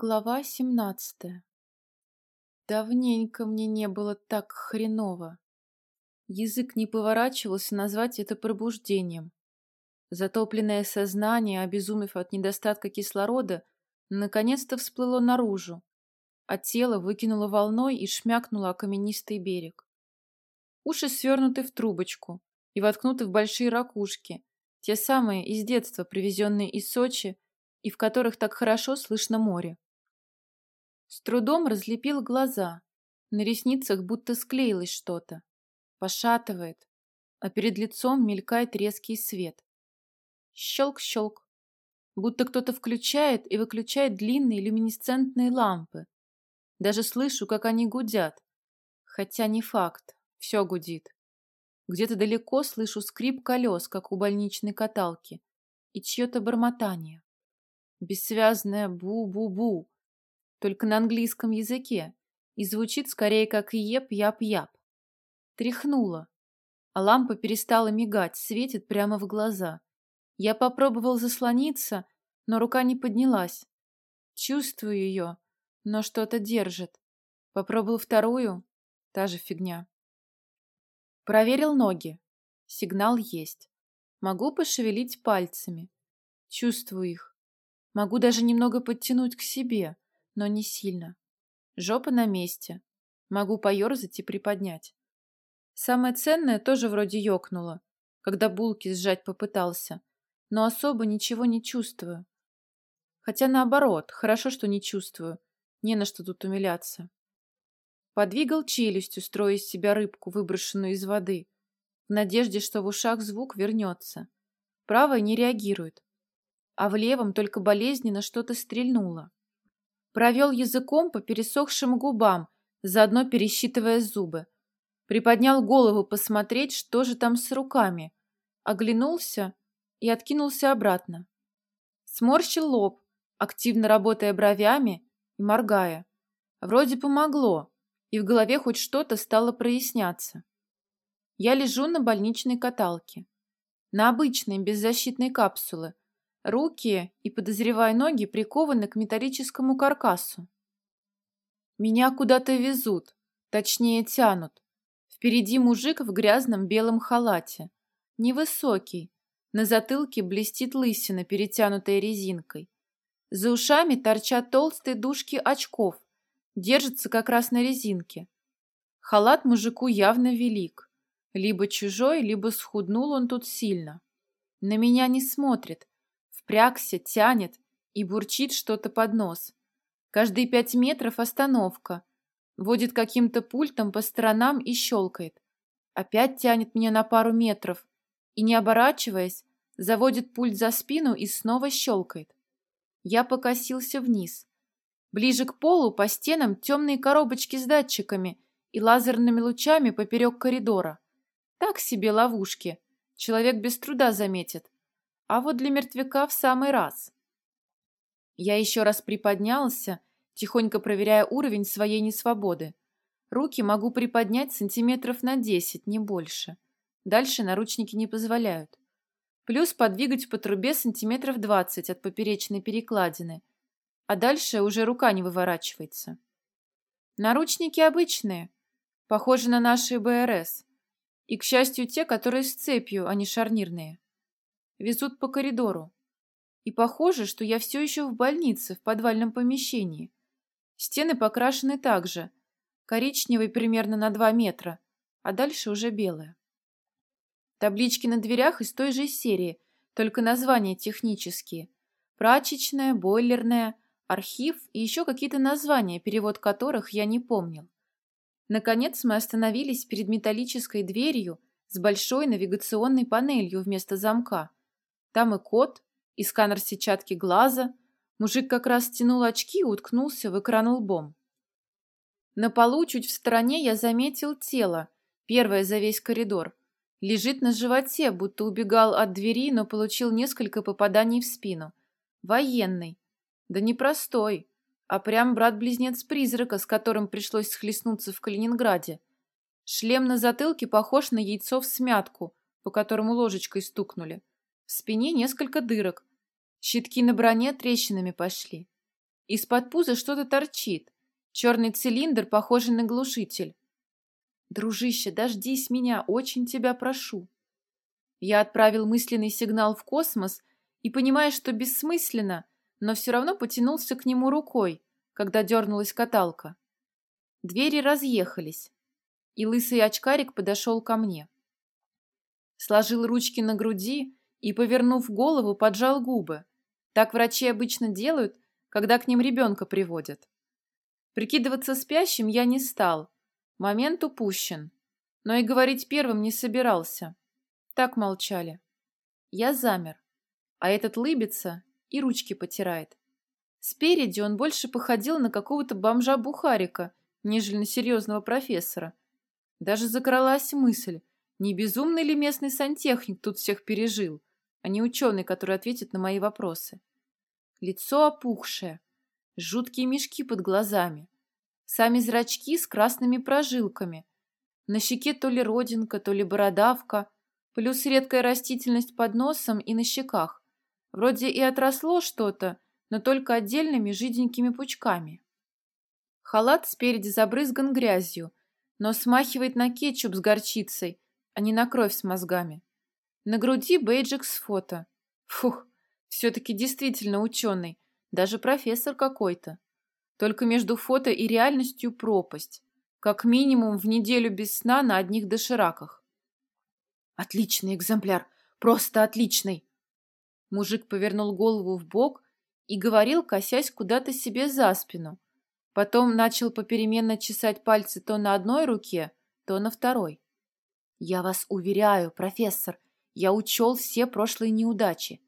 Глава семнадцатая. Давненько мне не было так хреново. Язык не поворачивался назвать это пробуждением. Затопленное сознание, обезумев от недостатка кислорода, наконец-то всплыло наружу, а тело выкинуло волной и шмякнуло о каменистый берег. Уши свернуты в трубочку и воткнуты в большие ракушки, те самые из детства, привезенные из Сочи, и в которых так хорошо слышно море. С трудом разлепил глаза. На ресницах будто склеилось что-то. Пошатывает, а перед лицом мелькает резкий свет. Щелк-щелк. Будто кто-то включает и выключает длинные люминесцентные лампы. Даже слышу, как они гудят. Хотя не факт, все гудит. Где-то далеко слышу скрип колес, как у больничной каталки, и чье-то бормотание. Бессвязное «бу-бу-бу», только на английском языке, и звучит скорее как «еп-яп-яп». Тряхнула, а лампа перестала мигать, светит прямо в глаза. Я попробовал заслониться, но рука не поднялась. Чувствую ее, но что-то держит. Попробовал вторую, та же фигня. Проверил ноги. Сигнал есть. Могу пошевелить пальцами. Чувствую их. Могу даже немного подтянуть к себе, но не сильно. Жопа на месте. Могу поерзать и приподнять. Самое ценное тоже вроде ёкнуло, когда булки сжать попытался, но особо ничего не чувствую. Хотя наоборот, хорошо, что не чувствую. Не на что тут умиляться. Подвигал челюстью, строя из себя рыбку, выброшенную из воды, в надежде, что в ушах звук вернется. Правая не реагирует а в левом только болезненно что-то стрельнуло. Провел языком по пересохшим губам, заодно пересчитывая зубы. Приподнял голову посмотреть, что же там с руками. Оглянулся и откинулся обратно. Сморщил лоб, активно работая бровями и моргая. Вроде помогло, и в голове хоть что-то стало проясняться. Я лежу на больничной каталке. На обычной беззащитной капсулы, Руки и, подозревая ноги, прикованы к металлическому каркасу. Меня куда-то везут, точнее тянут. Впереди мужик в грязном белом халате. Невысокий. На затылке блестит лысина, перетянутая резинкой. За ушами торчат толстые дужки очков. Держится как раз на резинке. Халат мужику явно велик. Либо чужой, либо схуднул он тут сильно. На меня не смотрит, впрягся, тянет и бурчит что-то под нос. Каждые пять метров остановка. Водит каким-то пультом по сторонам и щелкает. Опять тянет меня на пару метров и, не оборачиваясь, заводит пульт за спину и снова щелкает. Я покосился вниз. Ближе к полу по стенам темные коробочки с датчиками и лазерными лучами поперек коридора. Так себе ловушки. Человек без труда заметит а вот для мертвяка в самый раз. Я еще раз приподнялся, тихонько проверяя уровень своей несвободы. Руки могу приподнять сантиметров на десять, не больше. Дальше наручники не позволяют. Плюс подвигать по трубе сантиметров двадцать от поперечной перекладины. А дальше уже рука не выворачивается. Наручники обычные, похожи на наши БРС. И, к счастью, те, которые с цепью, а не шарнирные везут по коридору. И похоже, что я все еще в больнице, в подвальном помещении. Стены покрашены так же. Коричневый примерно на 2 метра, а дальше уже белое. Таблички на дверях из той же серии, только названия технические. Прачечная, бойлерная, архив и еще какие-то названия, перевод которых я не помнил. Наконец мы остановились перед металлической дверью с большой навигационной панелью вместо замка. Там и код, и сканер сетчатки глаза. Мужик как раз стянул очки и уткнулся в экран лбом. На полу чуть в стороне я заметил тело, первое за весь коридор. Лежит на животе, будто убегал от двери, но получил несколько попаданий в спину. Военный. Да не простой, а прям брат-близнец призрака, с которым пришлось схлестнуться в Калининграде. Шлем на затылке похож на яйцо в смятку, по которому ложечкой стукнули. В спине несколько дырок. Щитки на броне трещинами пошли. Из-под пуза что-то торчит. Черный цилиндр, похожий на глушитель. Дружище, дождись меня, очень тебя прошу. Я отправил мысленный сигнал в космос и, понимая, что бессмысленно, но все равно потянулся к нему рукой, когда дернулась каталка. Двери разъехались, и лысый очкарик подошел ко мне. Сложил ручки на груди и, повернув голову, поджал губы. Так врачи обычно делают, когда к ним ребенка приводят. Прикидываться спящим я не стал. Момент упущен. Но и говорить первым не собирался. Так молчали. Я замер. А этот лыбится и ручки потирает. Спереди он больше походил на какого-то бомжа-бухарика, нежели на серьезного профессора. Даже закралась мысль, не безумный ли местный сантехник тут всех пережил, а не ученый, который ответит на мои вопросы. Лицо опухшее, жуткие мешки под глазами, сами зрачки с красными прожилками, на щеке то ли родинка, то ли бородавка, плюс редкая растительность под носом и на щеках. Вроде и отросло что-то, но только отдельными жиденькими пучками. Халат спереди забрызган грязью, но смахивает на кетчуп с горчицей, а не на кровь с мозгами. На груди бейджик с фото. Фух, все-таки действительно ученый, даже профессор какой-то. Только между фото и реальностью пропасть. Как минимум в неделю без сна на одних дошираках. Отличный экземпляр, просто отличный. Мужик повернул голову в бок и говорил, косясь куда-то себе за спину. Потом начал попеременно чесать пальцы то на одной руке, то на второй. «Я вас уверяю, профессор, я учел все прошлые неудачи.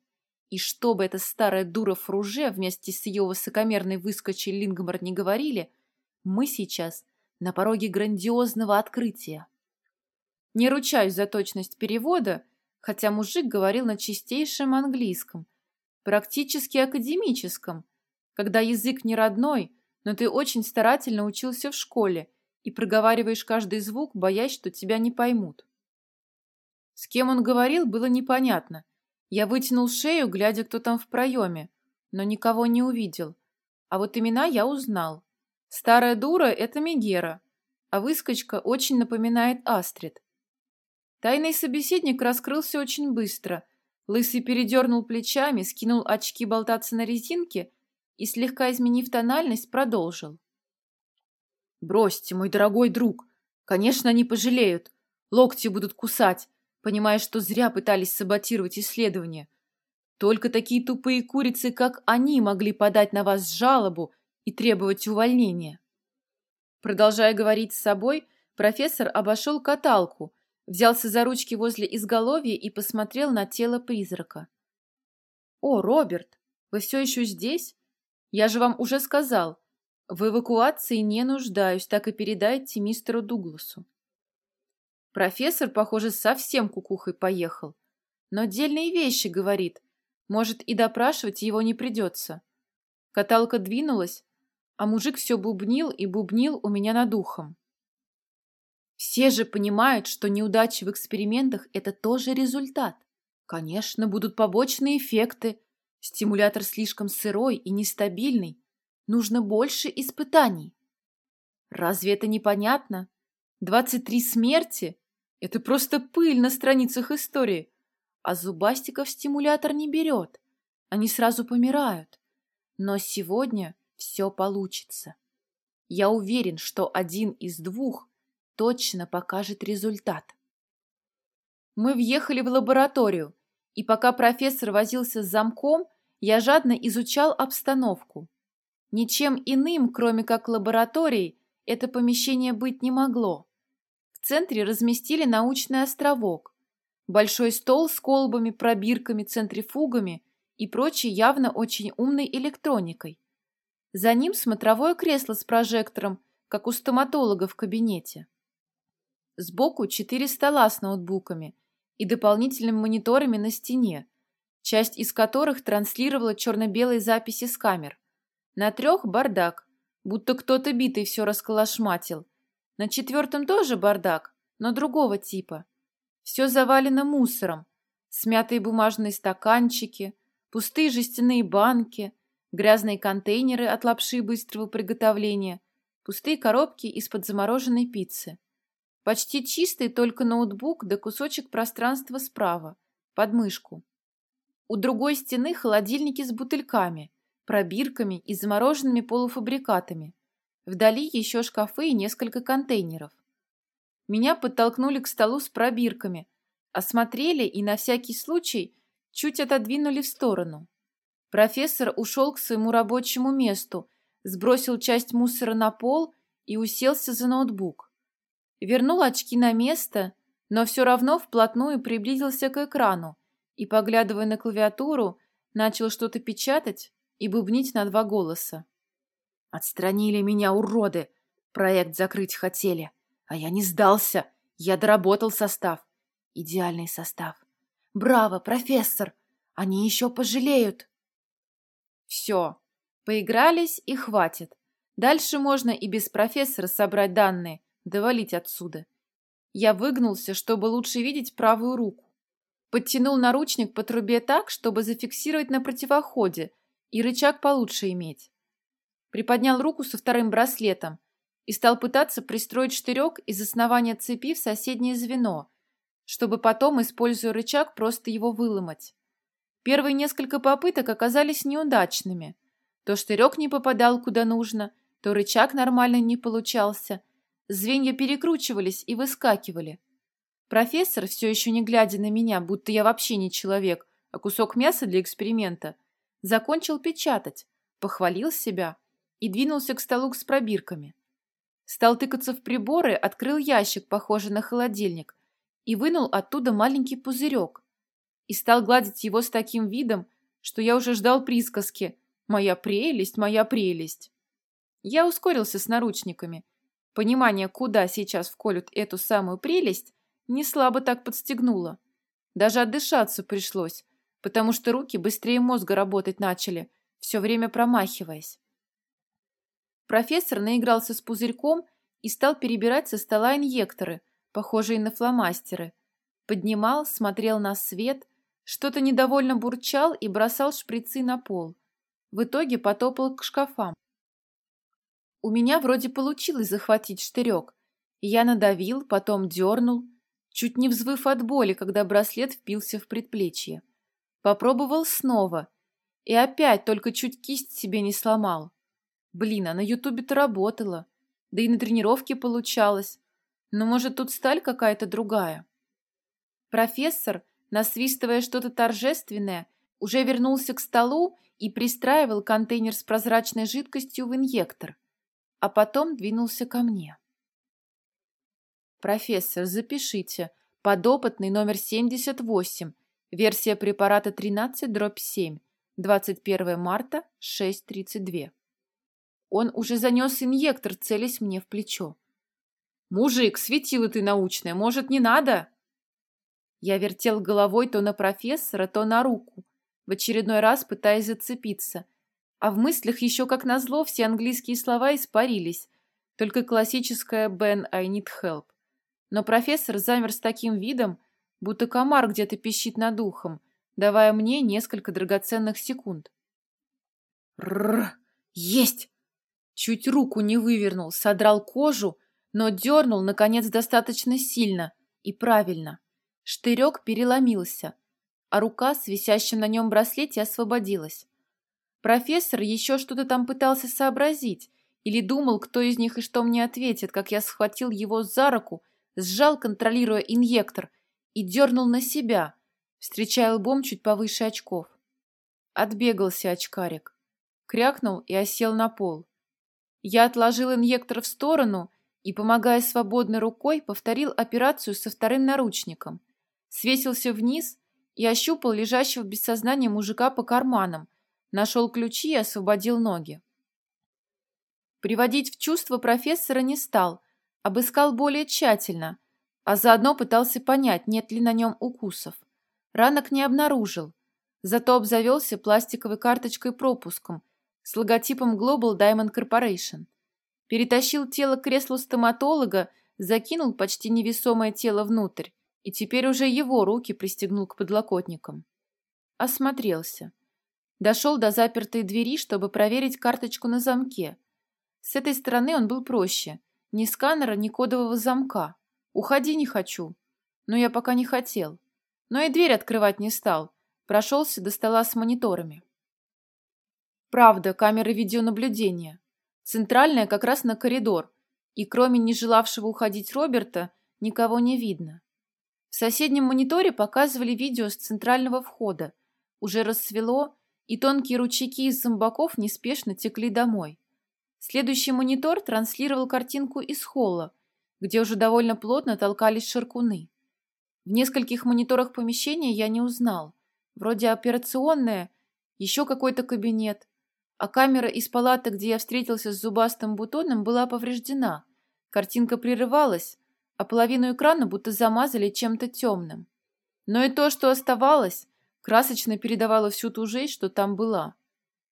И что бы эта старая дура Фруже вместе с ее высокомерной выскочей Лингмар не говорили, мы сейчас на пороге грандиозного открытия. Не ручаюсь за точность перевода, хотя мужик говорил на чистейшем английском, практически академическом, когда язык не родной, но ты очень старательно учился в школе и проговариваешь каждый звук, боясь, что тебя не поймут. С кем он говорил, было непонятно, я вытянул шею, глядя, кто там в проеме, но никого не увидел. А вот имена я узнал. Старая дура — это Мегера, а выскочка очень напоминает Астрид. Тайный собеседник раскрылся очень быстро. Лысый передернул плечами, скинул очки болтаться на резинке и, слегка изменив тональность, продолжил. «Бросьте, мой дорогой друг. Конечно, они пожалеют. Локти будут кусать понимая, что зря пытались саботировать исследование. Только такие тупые курицы, как они, могли подать на вас жалобу и требовать увольнения. Продолжая говорить с собой, профессор обошел каталку, взялся за ручки возле изголовья и посмотрел на тело призрака. «О, Роберт, вы все еще здесь? Я же вам уже сказал, в эвакуации не нуждаюсь, так и передайте мистеру Дугласу». Профессор, похоже, совсем кукухой поехал. Но дельные вещи, говорит. Может, и допрашивать его не придется. Каталка двинулась, а мужик все бубнил и бубнил у меня над ухом. Все же понимают, что неудачи в экспериментах – это тоже результат. Конечно, будут побочные эффекты. Стимулятор слишком сырой и нестабильный. Нужно больше испытаний. Разве это непонятно? 23 смерти – это просто пыль на страницах истории. А зубастиков стимулятор не берет. Они сразу помирают. Но сегодня все получится. Я уверен, что один из двух точно покажет результат. Мы въехали в лабораторию, и пока профессор возился с замком, я жадно изучал обстановку. Ничем иным, кроме как лабораторией, это помещение быть не могло. В центре разместили научный островок, большой стол с колбами, пробирками, центрифугами и прочей явно очень умной электроникой. За ним смотровое кресло с прожектором, как у стоматолога в кабинете. Сбоку четыре стола с ноутбуками и дополнительными мониторами на стене, часть из которых транслировала черно-белые записи с камер. На трех бардак, будто кто-то битый все расколошматил, на четвертом тоже бардак, но другого типа. Все завалено мусором. Смятые бумажные стаканчики, пустые жестяные банки, грязные контейнеры от лапши быстрого приготовления, пустые коробки из-под замороженной пиццы. Почти чистый только ноутбук да кусочек пространства справа, под мышку. У другой стены холодильники с бутыльками, пробирками и замороженными полуфабрикатами. Вдали еще шкафы и несколько контейнеров. Меня подтолкнули к столу с пробирками, осмотрели и на всякий случай чуть отодвинули в сторону. Профессор ушел к своему рабочему месту, сбросил часть мусора на пол и уселся за ноутбук. Вернул очки на место, но все равно вплотную приблизился к экрану и, поглядывая на клавиатуру, начал что-то печатать и бубнить на два голоса. «Отстранили меня, уроды! Проект закрыть хотели, а я не сдался, я доработал состав. Идеальный состав. Браво, профессор! Они еще пожалеют!» Все, поигрались и хватит. Дальше можно и без профессора собрать данные, довалить отсюда. Я выгнулся, чтобы лучше видеть правую руку. Подтянул наручник по трубе так, чтобы зафиксировать на противоходе и рычаг получше иметь. Приподнял руку со вторым браслетом и стал пытаться пристроить штырек из основания цепи в соседнее звено, чтобы потом, используя рычаг, просто его выломать. Первые несколько попыток оказались неудачными. То штырек не попадал куда нужно, то рычаг нормально не получался – Звенья перекручивались и выскакивали. Профессор, все еще не глядя на меня, будто я вообще не человек, а кусок мяса для эксперимента, закончил печатать, похвалил себя и двинулся к столу с пробирками. Стал тыкаться в приборы, открыл ящик, похожий на холодильник, и вынул оттуда маленький пузырек. И стал гладить его с таким видом, что я уже ждал присказки «Моя прелесть, моя прелесть». Я ускорился с наручниками Понимание, куда сейчас вколют эту самую прелесть, не слабо так подстегнуло. Даже отдышаться пришлось, потому что руки быстрее мозга работать начали, все время промахиваясь. Профессор наигрался с пузырьком и стал перебирать со стола инъекторы, похожие на фломастеры. Поднимал, смотрел на свет, что-то недовольно бурчал и бросал шприцы на пол. В итоге потопал к шкафам. У меня вроде получилось захватить штырек. Я надавил, потом дернул, чуть не взвыв от боли, когда браслет впился в предплечье. Попробовал снова. И опять только чуть кисть себе не сломал. Блин, а на ютубе-то работало. Да и на тренировке получалось. Но может тут сталь какая-то другая? Профессор, насвистывая что-то торжественное, уже вернулся к столу и пристраивал контейнер с прозрачной жидкостью в инъектор а потом двинулся ко мне. «Профессор, запишите. Подопытный номер 78. Версия препарата 13, дробь 7. 21 марта, 6.32». Он уже занес инъектор, целясь мне в плечо. «Мужик, светила ты научная, может, не надо?» Я вертел головой то на профессора, то на руку, в очередной раз пытаясь зацепиться – а в мыслях еще как назло все английские слова испарились, только классическое «Ben, I need help». Но профессор замер с таким видом, будто комар где-то пищит над ухом, давая мне несколько драгоценных секунд. Рр, есть! Чуть руку не вывернул, содрал кожу, но дернул, наконец, достаточно сильно и правильно. Штырек переломился, а рука с висящим на нем браслете освободилась. Профессор еще что-то там пытался сообразить или думал, кто из них и что мне ответит, как я схватил его за руку, сжал, контролируя инъектор, и дернул на себя, встречая лбом чуть повыше очков. Отбегался очкарик. Крякнул и осел на пол. Я отложил инъектор в сторону и, помогая свободной рукой, повторил операцию со вторым наручником. Свесился вниз и ощупал лежащего без сознания мужика по карманам, Нашел ключи и освободил ноги. Приводить в чувство профессора не стал, обыскал более тщательно, а заодно пытался понять, нет ли на нем укусов. Ранок не обнаружил, зато обзавелся пластиковой карточкой-пропуском с логотипом Global Diamond Corporation. Перетащил тело к креслу стоматолога, закинул почти невесомое тело внутрь, и теперь уже его руки пристегнул к подлокотникам. Осмотрелся. Дошел до запертой двери, чтобы проверить карточку на замке. С этой стороны он был проще. Ни сканера, ни кодового замка. Уходи не хочу. Но я пока не хотел. Но и дверь открывать не стал. Прошелся до стола с мониторами. Правда, камеры видеонаблюдения. Центральная как раз на коридор. И кроме не желавшего уходить Роберта, никого не видно. В соседнем мониторе показывали видео с центрального входа. Уже рассвело, и тонкие ручейки из зомбаков неспешно текли домой. Следующий монитор транслировал картинку из холла, где уже довольно плотно толкались ширкуны. В нескольких мониторах помещения я не узнал. Вроде операционная, еще какой-то кабинет. А камера из палаты, где я встретился с зубастым бутоном, была повреждена. Картинка прерывалась, а половину экрана будто замазали чем-то темным. Но и то, что оставалось, красочно передавала всю ту жесть, что там была.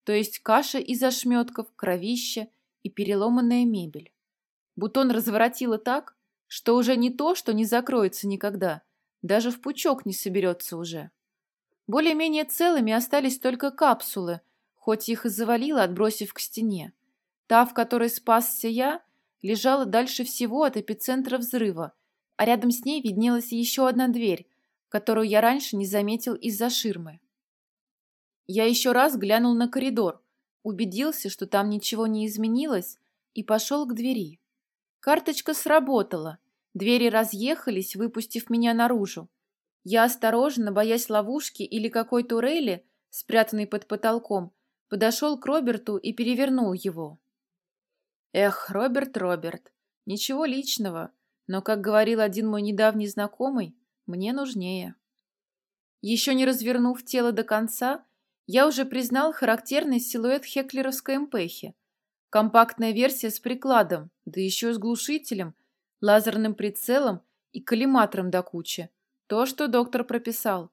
То есть каша из ошметков, кровища и переломанная мебель. Бутон разворотило так, что уже не то, что не закроется никогда, даже в пучок не соберется уже. Более-менее целыми остались только капсулы, хоть их и завалило, отбросив к стене. Та, в которой спасся я, лежала дальше всего от эпицентра взрыва, а рядом с ней виднелась еще одна дверь, которую я раньше не заметил из-за ширмы. Я еще раз глянул на коридор, убедился, что там ничего не изменилось, и пошел к двери. Карточка сработала, двери разъехались, выпустив меня наружу. Я осторожно, боясь ловушки или какой турели, спрятанной под потолком, подошел к Роберту и перевернул его. Эх, Роберт, Роберт, ничего личного, но, как говорил один мой недавний знакомый, мне нужнее. Еще не развернув тело до конца, я уже признал характерный силуэт хеклеровской МПХи. Компактная версия с прикладом, да еще с глушителем, лазерным прицелом и коллиматором до кучи. То, что доктор прописал.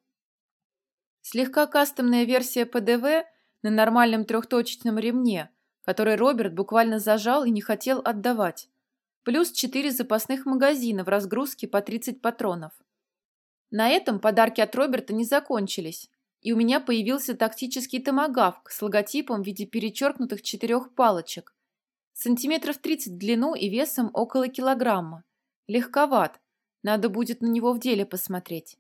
Слегка кастомная версия ПДВ на нормальном трехточечном ремне, который Роберт буквально зажал и не хотел отдавать. Плюс четыре запасных магазина в разгрузке по 30 патронов. На этом подарки от Роберта не закончились, и у меня появился тактический томагавк с логотипом в виде перечеркнутых четырех палочек. Сантиметров 30 в длину и весом около килограмма. Легковат, надо будет на него в деле посмотреть.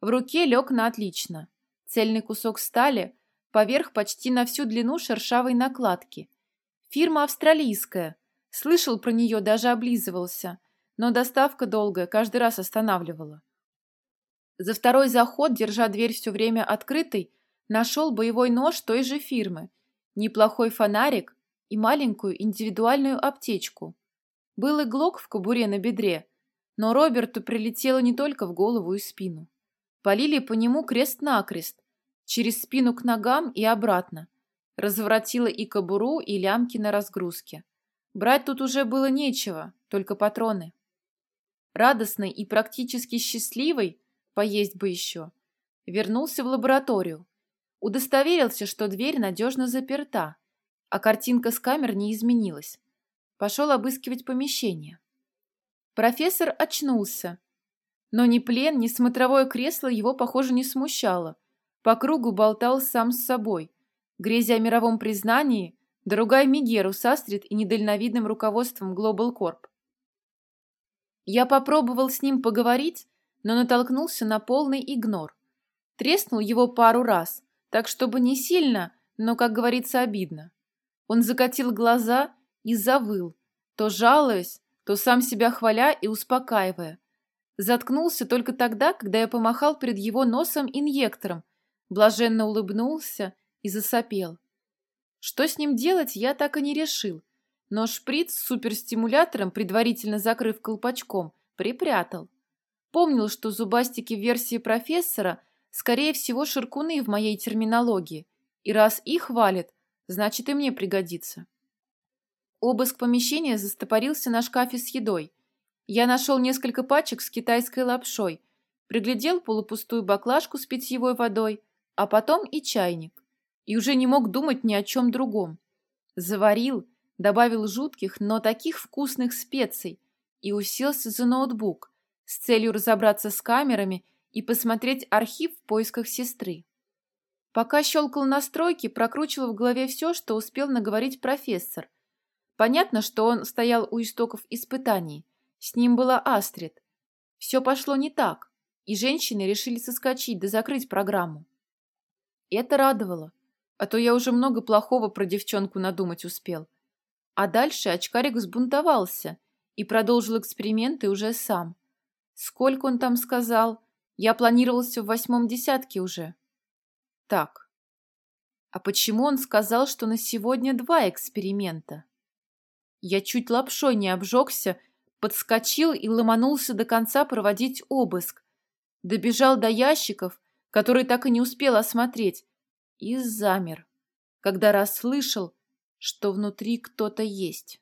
В руке лег на отлично. Цельный кусок стали, поверх почти на всю длину шершавой накладки. Фирма австралийская. Слышал про нее, даже облизывался. Но доставка долгая, каждый раз останавливала. За второй заход, держа дверь все время открытой, нашел боевой нож той же фирмы, неплохой фонарик и маленькую индивидуальную аптечку. Был и глок в кобуре на бедре, но Роберту прилетело не только в голову и спину. Полили по нему крест-накрест, через спину к ногам и обратно. Разворотила и кобуру, и лямки на разгрузке. Брать тут уже было нечего, только патроны. Радостный и практически счастливый, поесть бы еще, вернулся в лабораторию. Удостоверился, что дверь надежно заперта, а картинка с камер не изменилась. Пошел обыскивать помещение. Профессор очнулся. Но ни плен, ни смотровое кресло его, похоже, не смущало. По кругу болтал сам с собой, грезя о мировом признании, дорогая Мигеру с и недальновидным руководством Global Corp. Я попробовал с ним поговорить, но натолкнулся на полный игнор. Треснул его пару раз, так чтобы не сильно, но, как говорится, обидно. Он закатил глаза и завыл, то жалуясь, то сам себя хваля и успокаивая. Заткнулся только тогда, когда я помахал перед его носом инъектором, блаженно улыбнулся и засопел. Что с ним делать, я так и не решил, но шприц с суперстимулятором, предварительно закрыв колпачком, припрятал. Помнил, что зубастики версии профессора, скорее всего, ширкуны в моей терминологии, и раз их валят, значит и мне пригодится. Обыск помещения застопорился на шкафе с едой. Я нашел несколько пачек с китайской лапшой, приглядел полупустую баклажку с питьевой водой, а потом и чайник. И уже не мог думать ни о чем другом. Заварил, добавил жутких, но таких вкусных специй и уселся за ноутбук с целью разобраться с камерами и посмотреть архив в поисках сестры. Пока щелкал настройки, прокручивал в голове все, что успел наговорить профессор. Понятно, что он стоял у истоков испытаний. С ним была Астрид. Все пошло не так, и женщины решили соскочить да закрыть программу. Это радовало, а то я уже много плохого про девчонку надумать успел. А дальше очкарик взбунтовался и продолжил эксперименты уже сам. Сколько он там сказал? Я планировался в восьмом десятке уже. Так, а почему он сказал, что на сегодня два эксперимента? Я чуть лапшой не обжегся, подскочил и ломанулся до конца проводить обыск. Добежал до ящиков, которые так и не успел осмотреть, и замер, когда расслышал, что внутри кто-то есть.